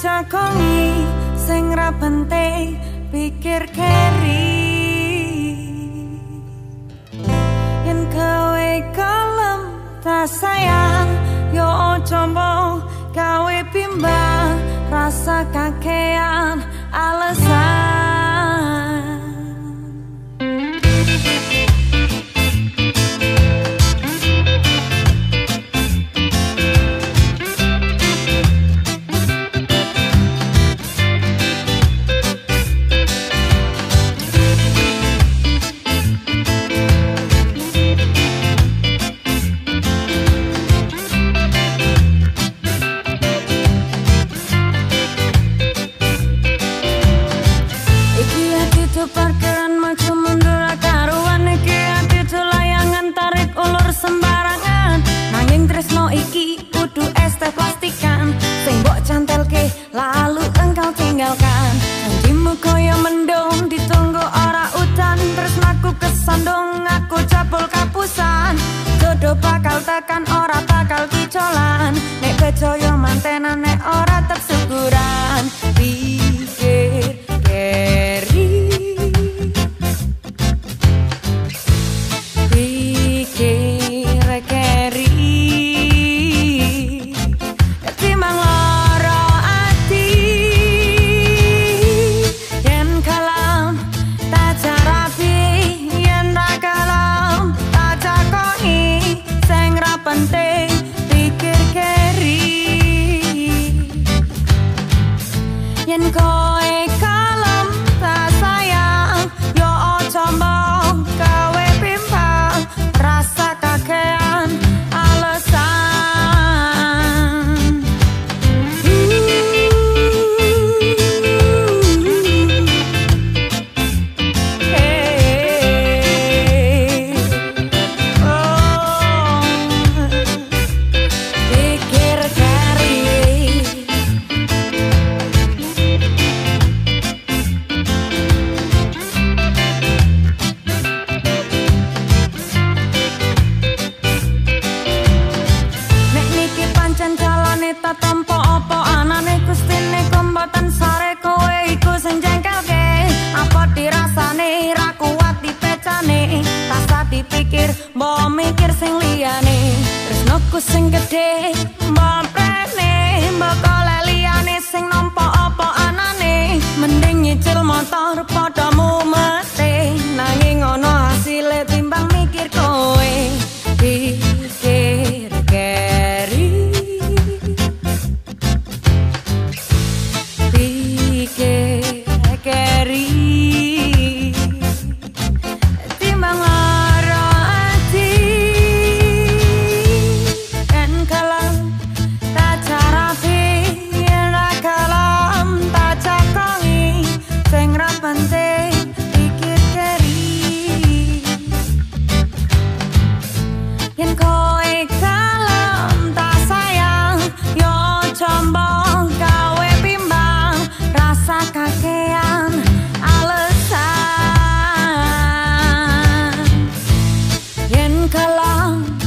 cakoni sing ra penting pikir keri. Yen kowe kalem ta sayang yo ojo mbok kowe bimbang rasa kakek. bakal tekan ora bakal kicolan. Nek becoyo mantenan nek ora single day. My 让。